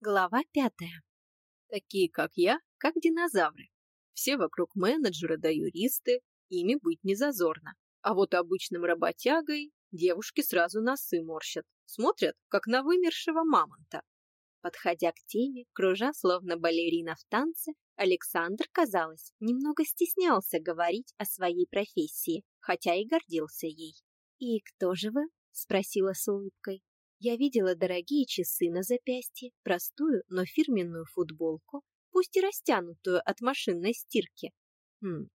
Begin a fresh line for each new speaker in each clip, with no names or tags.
Глава пятая.
Такие, как я, как динозавры. Все вокруг менеджеры да юристы, ими быть не зазорно. А вот обычным работягой девушки сразу носы морщат, смотрят, как на вымершего мамонта.
Подходя к теме, кружа словно балерина в танце, Александр, казалось, немного стеснялся говорить о своей профессии, хотя и гордился ей. «И кто же вы?» – спросила с улыбкой. Я видела дорогие часы на запястье, простую, но фирменную футболку, пусть и растянутую от машинной стирки. Хм,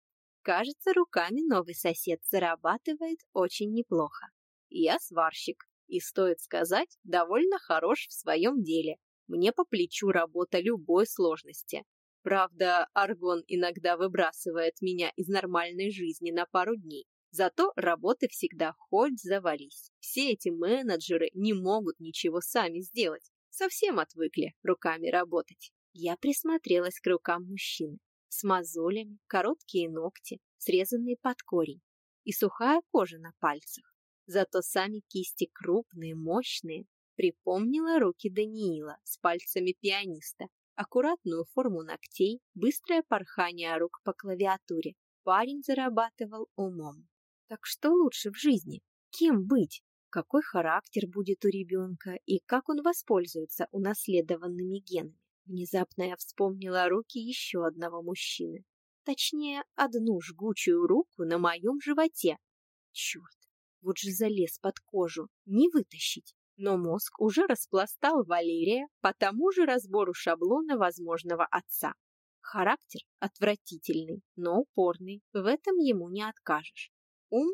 кажется, руками новый сосед зарабатывает очень неплохо.
Я сварщик, и, стоит сказать, довольно хорош в своем деле. Мне по плечу работа любой сложности. Правда, Аргон иногда выбрасывает меня из нормальной жизни на пару дней. Зато работы всегда хоть завались. Все эти менеджеры не могут ничего сами сделать. Совсем отвыкли руками работать.
Я присмотрелась к рукам мужчины. С мозолями, короткие ногти, срезанные под корень и сухая кожа на пальцах. Зато сами кисти крупные, мощные. Припомнила руки Даниила с пальцами пианиста, аккуратную форму ногтей, быстрое порхание рук по клавиатуре. Парень зарабатывал умом. Так что лучше в жизни? Кем быть? Какой характер будет у ребенка и как он воспользуется унаследованными генами? Внезапно я вспомнила руки еще одного мужчины. Точнее, одну жгучую руку на моем животе. Черт, вот же залез под кожу, не вытащить. Но мозг уже распластал Валерия по тому же разбору шаблона возможного отца. Характер отвратительный, но упорный, в этом ему не откажешь. Ум?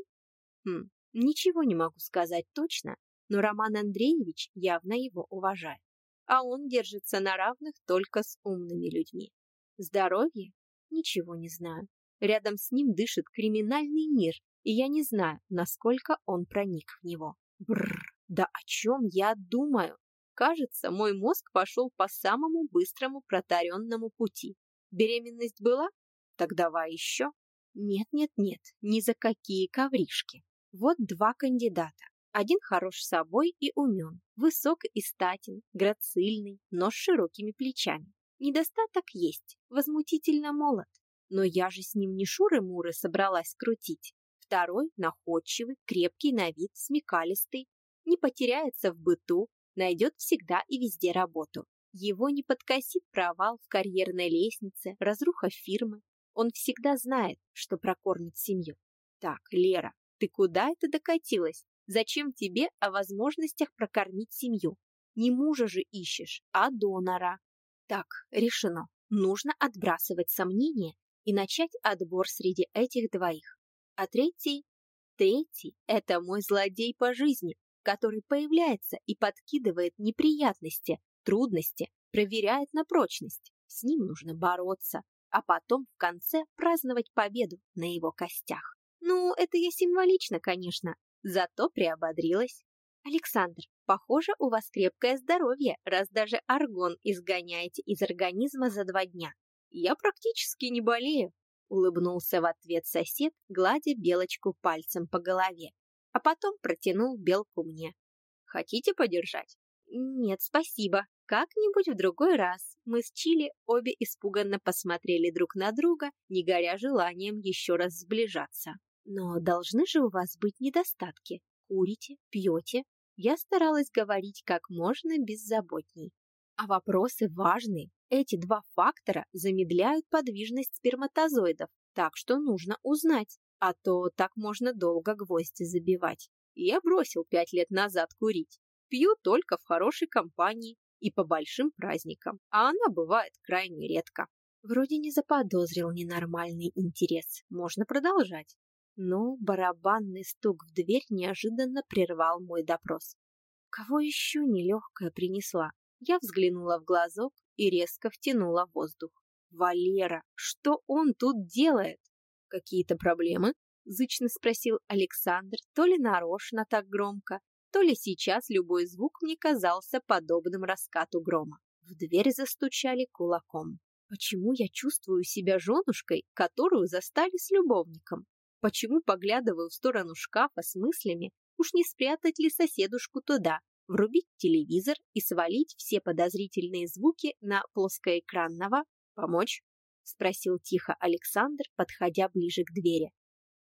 Хм, ничего не могу сказать точно, но Роман Андреевич явно его уважает. А он держится на равных только с умными людьми. Здоровье? Ничего не знаю. Рядом с ним дышит криминальный мир, и я не знаю, насколько он проник в него. Бррр, да о чем я думаю? Кажется, мой мозг пошел по самому быстрому протаренному пути. Беременность была? Так давай еще. Нет-нет-нет, ни за какие ковришки. Вот два кандидата. Один хорош собой и умен, высок и статен, грацильный, но с широкими плечами. Недостаток есть, возмутительно молод. Но я же с ним не шуры-муры собралась крутить. Второй находчивый, крепкий на вид, смекалистый, не потеряется в быту, найдет всегда и везде работу. Его не подкосит провал в карьерной лестнице, разруха фирмы, он всегда знает, что прокормит семью. Так, Лера, ты куда это докатилась? Зачем тебе о возможностях прокормить семью? Не мужа же ищешь, а донора. Так, решено. Нужно отбрасывать сомнения и начать отбор среди этих двоих. А третий? Третий – это мой злодей по жизни, который появляется и подкидывает неприятности, трудности, проверяет на прочность. С ним нужно бороться, а потом в конце праздновать победу на его костях. Ну, это я символично, конечно, зато приободрилась. Александр, похоже, у вас крепкое здоровье, раз даже аргон изгоняете из организма за два дня.
Я практически не болею, улыбнулся в ответ сосед, гладя белочку пальцем по голове, а потом протянул белку мне. Хотите подержать?
Нет, спасибо. Как-нибудь в другой раз. Мы с Чили обе испуганно посмотрели друг на друга, не горя желанием еще раз сближаться. Но должны же у вас быть недостатки. Курите, пьете. Я старалась говорить как можно беззаботней. А вопросы важны. Эти два фактора замедляют подвижность сперматозоидов, так что нужно узнать, а то так можно долго гвозди забивать.
Я бросил пять лет назад курить. Пью только в хорошей компании, и по большим праздникам, а она бывает крайне редко.
Вроде не заподозрил ненормальный интерес, можно продолжать. Но барабанный стук в дверь неожиданно прервал мой допрос. Кого еще нелегкая принесла? Я взглянула в глазок и резко втянула воздух. Валера, что он тут делает?
Какие-то проблемы? Зычно спросил Александр, то ли нарочно так громко, то ли сейчас любой звук мне казался подобным раскату грома. В дверь застучали кулаком. Почему я чувствую себя женушкой, которую застали с любовником? Почему поглядываю в сторону шкафа с мыслями, уж не спрятать ли соседушку туда,
врубить телевизор и свалить все подозрительные звуки на плоскоэкранного. Помочь? Спросил тихо Александр, подходя ближе к двери.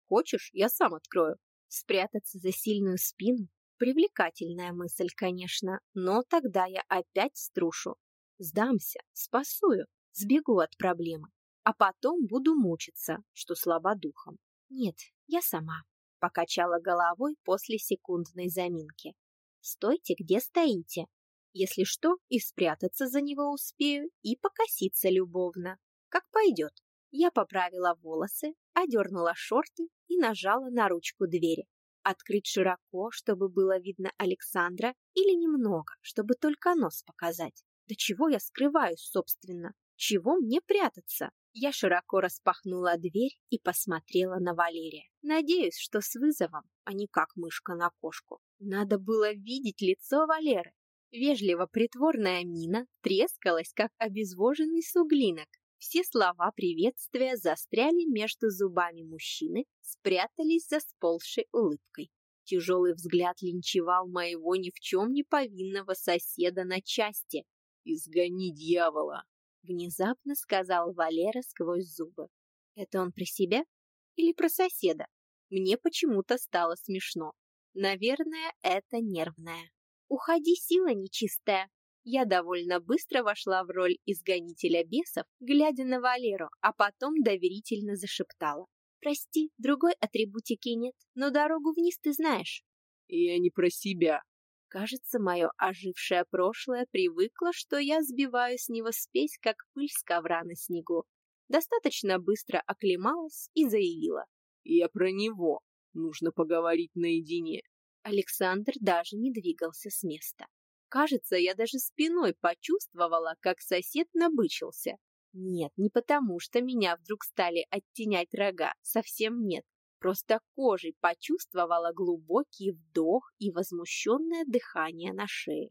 Хочешь, я сам открою. Спрятаться за сильную спину? Привлекательная мысль, конечно, но тогда я опять струшу. Сдамся, спасую, сбегу от проблемы, а потом буду мучиться, что слаба духом. Нет, я сама. Покачала головой после секундной заминки. Стойте, где стоите. Если что, и спрятаться за него успею, и покоситься любовно. Как пойдет. Я поправила волосы, одернула шорты и нажала на ручку двери. Открыть широко, чтобы было видно Александра, или немного, чтобы только нос показать. Да чего я скрываюсь, собственно? Чего мне прятаться? Я широко распахнула дверь и посмотрела на Валерия. Надеюсь, что с вызовом, а не как мышка на кошку. Надо было видеть лицо Валеры. Вежливо-притворная мина трескалась, как обезвоженный суглинок. Все слова приветствия застряли между зубами мужчины, спрятались за сползшей улыбкой. Тяжелый взгляд линчевал моего ни в чем не повинного соседа на части. «Изгони дьявола!» — внезапно сказал Валера сквозь зубы. «Это он про себя или про соседа?» Мне почему-то стало смешно. Наверное, это нервное. «Уходи, сила нечистая!» Я довольно быстро вошла в роль изгонителя бесов, глядя на Валеру, а потом доверительно зашептала. «Прости, другой атрибутики нет, но дорогу вниз ты знаешь».
«Я не про себя».
Кажется, мое ожившее прошлое привыкло, что я сбиваю с него спесь, как пыль с ковра на снегу. Достаточно быстро оклемалась и заявила.
«Я про него. Нужно поговорить наедине».
Александр даже не двигался с места. Кажется, я даже спиной почувствовала, как сосед набычился. Нет, не потому, что меня вдруг стали оттенять рога, совсем нет. Просто кожей почувствовала глубокий вдох и возмущенное дыхание на шее.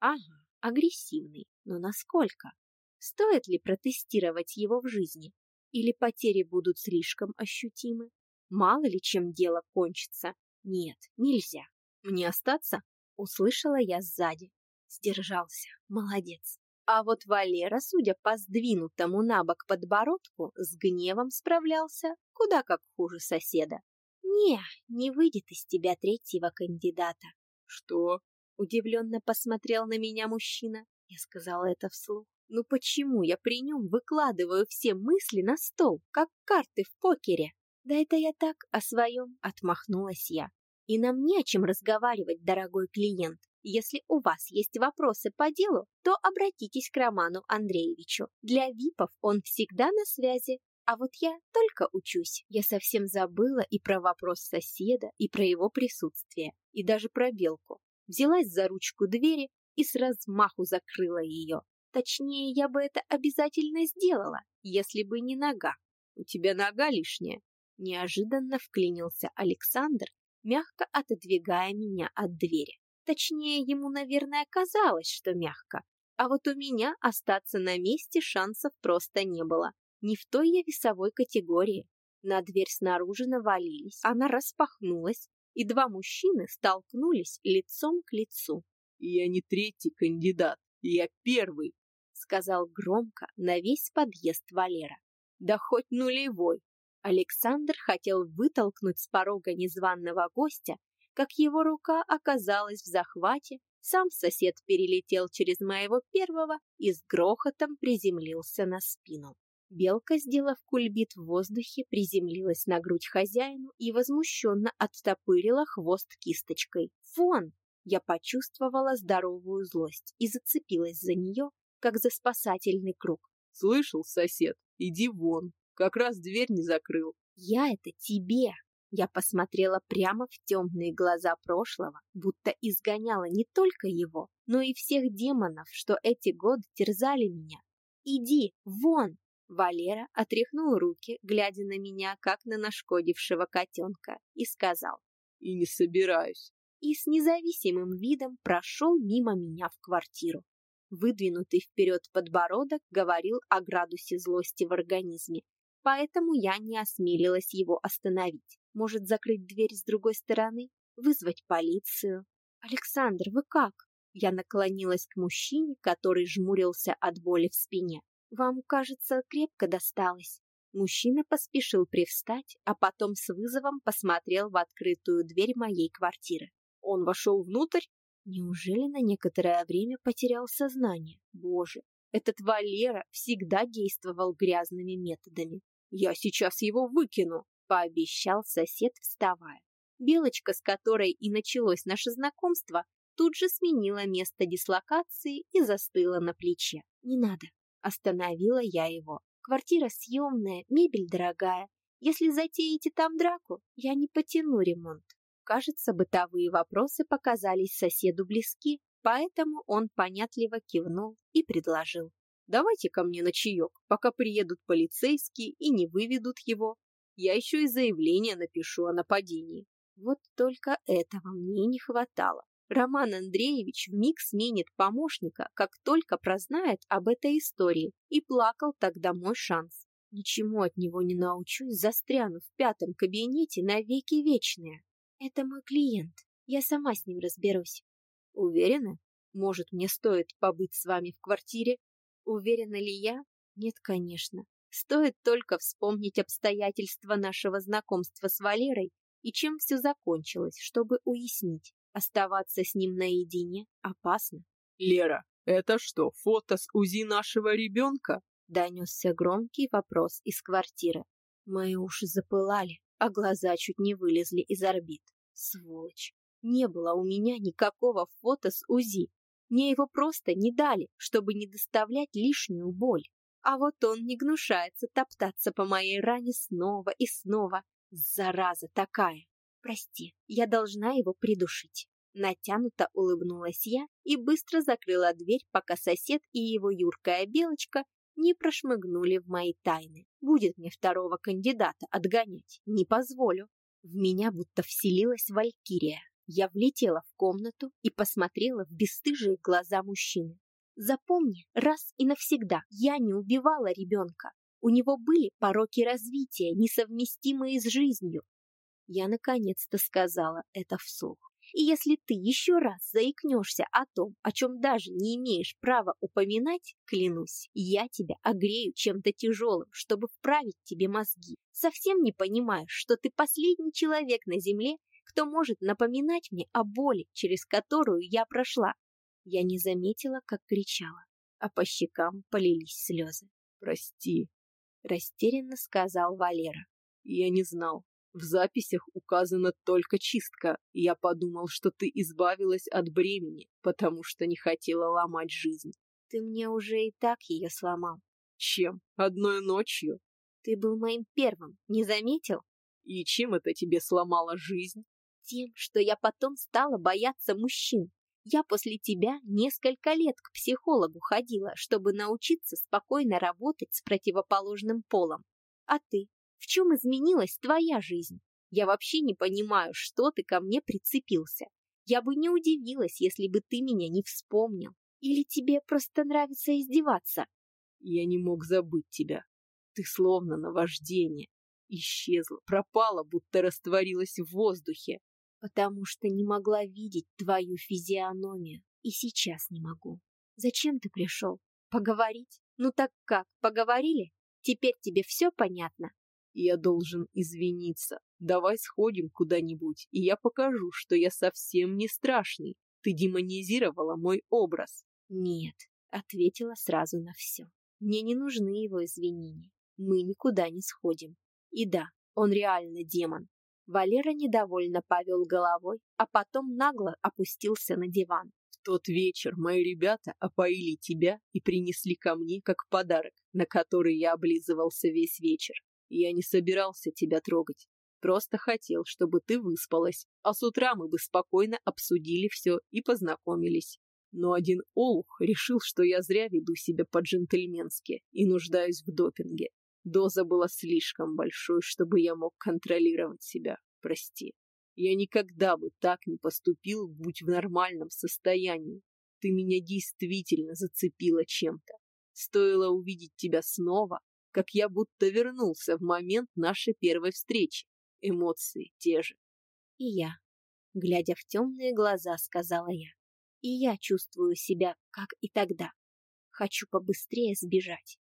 Ага, агрессивный, но насколько? Стоит ли протестировать его в жизни? Или потери будут слишком ощутимы? Мало ли чем дело кончится. Нет, нельзя. Мне остаться? Услышала я сзади. Сдержался. Молодец. А вот Валера, судя по сдвинутому на бок подбородку, с гневом справлялся куда как хуже соседа. «Не, не выйдет из тебя третьего кандидата».
«Что?»
— удивленно посмотрел на меня мужчина. Я сказала это вслух. «Ну почему я при нем выкладываю все мысли на стол, как карты в покере?» «Да это я так о своем», — отмахнулась я. «И нам не о чем разговаривать, дорогой клиент. Если у вас есть вопросы по делу, то обратитесь к Роману Андреевичу. Для ВИПов он всегда на связи, а вот я только учусь. Я совсем забыла и про вопрос соседа, и про его присутствие, и даже про белку. Взялась за ручку двери и с размаху закрыла ее. Точнее, я бы это обязательно сделала, если бы не нога. У тебя нога лишняя. Неожиданно вклинился Александр, мягко отодвигая меня от двери. Точнее, ему, наверное, казалось, что мягко. А вот у меня остаться на месте шансов просто не было. Не в той я весовой категории. На дверь снаружи навалились, она распахнулась, и два мужчины столкнулись лицом к лицу.
«Я не третий кандидат, я первый», —
сказал громко на весь подъезд Валера. «Да хоть нулевой». Александр хотел вытолкнуть с порога незваного гостя, как его рука оказалась в захвате, сам сосед перелетел через моего первого и с грохотом приземлился на спину. Белка, сделав кульбит в воздухе, приземлилась на грудь хозяину и возмущенно оттопырила хвост кисточкой. «Вон!» Я почувствовала здоровую злость и зацепилась за нее, как за спасательный круг.
«Слышал, сосед? Иди вон! Как раз дверь не закрыл!»
«Я это тебе!» Я посмотрела прямо в темные глаза прошлого, будто изгоняла не только его, но и всех демонов, что эти годы терзали меня. «Иди, вон!» Валера отряхнул руки, глядя на меня, как на нашкодившего котенка, и сказал.
«И не собираюсь».
И с независимым видом прошел мимо меня в квартиру. Выдвинутый вперед подбородок говорил о градусе злости в организме, поэтому я не осмелилась его остановить. Может, закрыть дверь с другой стороны? Вызвать полицию? Александр, вы как? Я наклонилась к мужчине, который жмурился от боли в спине. «Вам, кажется, крепко досталось». Мужчина поспешил привстать, а потом с вызовом посмотрел в открытую дверь моей квартиры. Он вошел внутрь? Неужели на некоторое время потерял сознание? Боже, этот Валера всегда действовал грязными методами. «Я сейчас его выкину», — пообещал сосед, вставая. Белочка, с которой и началось наше знакомство, тут же сменила место дислокации и застыла на плече. «Не надо», — остановила я его. «Квартира съемная, мебель дорогая. Если затеете там драку, я не потяну ремонт». Кажется, бытовые вопросы показались соседу близки, поэтому он понятливо кивнул и предложил.
«Давайте ко мне на чаек, пока приедут полицейские и не выведут его. Я еще и заявление напишу о нападении».
Вот только этого мне не хватало. Роман Андреевич вмиг сменит помощника, как только прознает об этой истории, и плакал тогда мой шанс. Ничему от него не научусь, застряну в пятом кабинете навеки вечные. Это мой клиент, я сама с ним разберусь. Уверена? Может, мне стоит побыть с вами в квартире? Уверена ли я? Нет, конечно. Стоит только вспомнить обстоятельства нашего знакомства с Валерой и чем все закончилось, чтобы уяснить. Оставаться с ним наедине опасно.
«Лера, это что, фото с УЗИ нашего ребенка?»
Донесся громкий вопрос из квартиры. Мои уши запылали, а глаза чуть не вылезли из орбит. Сволочь! Не было у меня никакого фото с УЗИ. Мне его просто не дали, чтобы не доставлять лишнюю боль. А вот он не гнушается топтаться по моей ране снова и снова. Зараза такая! Прости, я должна его придушить. Натянуто улыбнулась я и быстро закрыла дверь, пока сосед и его юркая белочка не прошмыгнули в мои тайны. Будет мне второго кандидата отгонять, не позволю. В меня будто вселилась валькирия. Я влетела в комнату и посмотрела в бесстыжие глаза мужчины. Запомни, раз и навсегда, я не убивала ребенка. У него были пороки развития, несовместимые с жизнью, я наконец-то сказала это вслух. И если ты еще раз заикнешься о том, о чем даже не имеешь права упоминать, клянусь, я тебя огрею чем-то тяжелым, чтобы вправить тебе мозги. Совсем не понимаешь, что ты последний человек на земле, кто может напоминать мне о боли, через которую я прошла. Я не заметила, как кричала, а по щекам полились слезы.
«Прости», —
растерянно сказал Валера.
«Я не знал. В записях указана только чистка. Я подумал, что ты избавилась от бремени, потому что не хотела ломать жизнь.
Ты мне уже и так ее сломал.
Чем? Одной ночью?
Ты был моим первым, не заметил?
И чем это тебе сломало жизнь?
Тем, что я потом стала бояться мужчин. Я после тебя несколько лет к психологу ходила, чтобы научиться спокойно работать с противоположным полом. А ты в чем изменилась твоя жизнь? Я вообще не понимаю, что ты ко мне прицепился. Я бы не удивилась, если бы ты меня не вспомнил. Или тебе просто нравится издеваться?
Я не мог забыть тебя. Ты словно наваждение. Исчезла, пропала, будто растворилась в воздухе.
Потому что не могла видеть твою физиономию. И сейчас не могу. Зачем ты пришел? Поговорить? Ну так как, поговорили? Теперь тебе все понятно?
Я должен извиниться. Давай сходим куда-нибудь, и я покажу, что я совсем не страшный. Ты демонизировала мой образ.
Нет, ответила сразу на все. Мне не нужны его извинения. Мы никуда не сходим. И да, он реально демон. Валера недовольно повел головой, а потом нагло опустился на диван.
В тот вечер мои ребята опоили тебя и принесли ко мне как подарок, на который я облизывался весь вечер. Я не собирался тебя трогать. Просто хотел, чтобы ты выспалась, а с утра мы бы спокойно обсудили все и познакомились. Но один олух решил, что я зря веду себя по-джентльменски и нуждаюсь в допинге. Доза была слишком большой, чтобы я мог контролировать себя. Прости. Я никогда бы так не поступил, будь в нормальном состоянии. Ты меня действительно зацепила чем-то. Стоило увидеть тебя снова, как я будто вернулся в момент нашей первой встречи. Эмоции те же.
И я, глядя в темные глаза, сказала я. И я чувствую себя, как и тогда. Хочу побыстрее сбежать.